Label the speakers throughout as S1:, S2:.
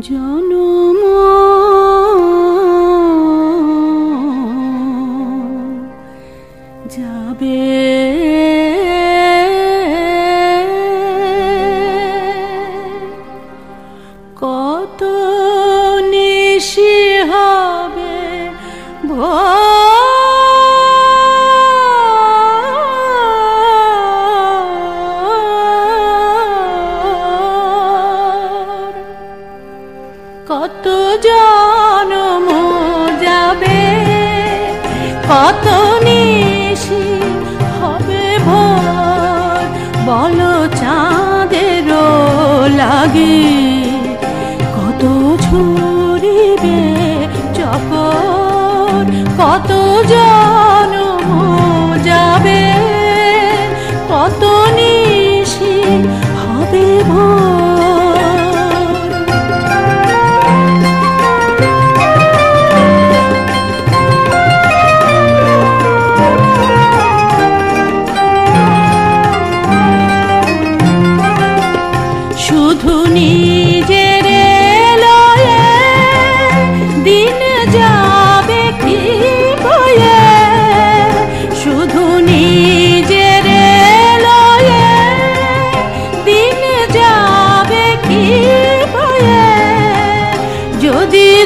S1: জনম। যাবে। কত নিশি হবে ভোর জনম যাবে। কত নিশি হবে ভোর বলো চাঁদের লাগি। কত ছুরিবে চকর কত জনম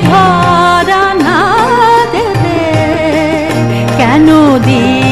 S1: ধরা না দেবে। কেন দিলে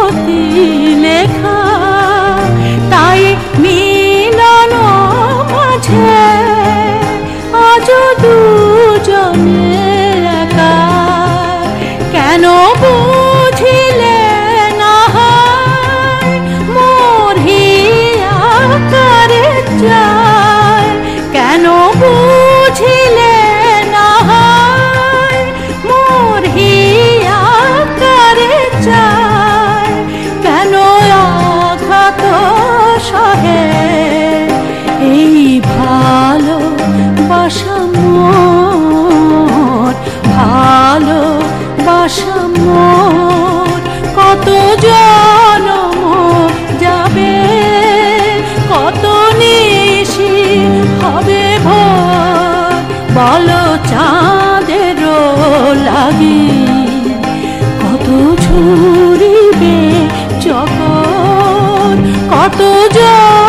S1: অতি লেখা। তাই মিলন মাঝে আজ দুজনে একা। কেন বুঝিলে কত জল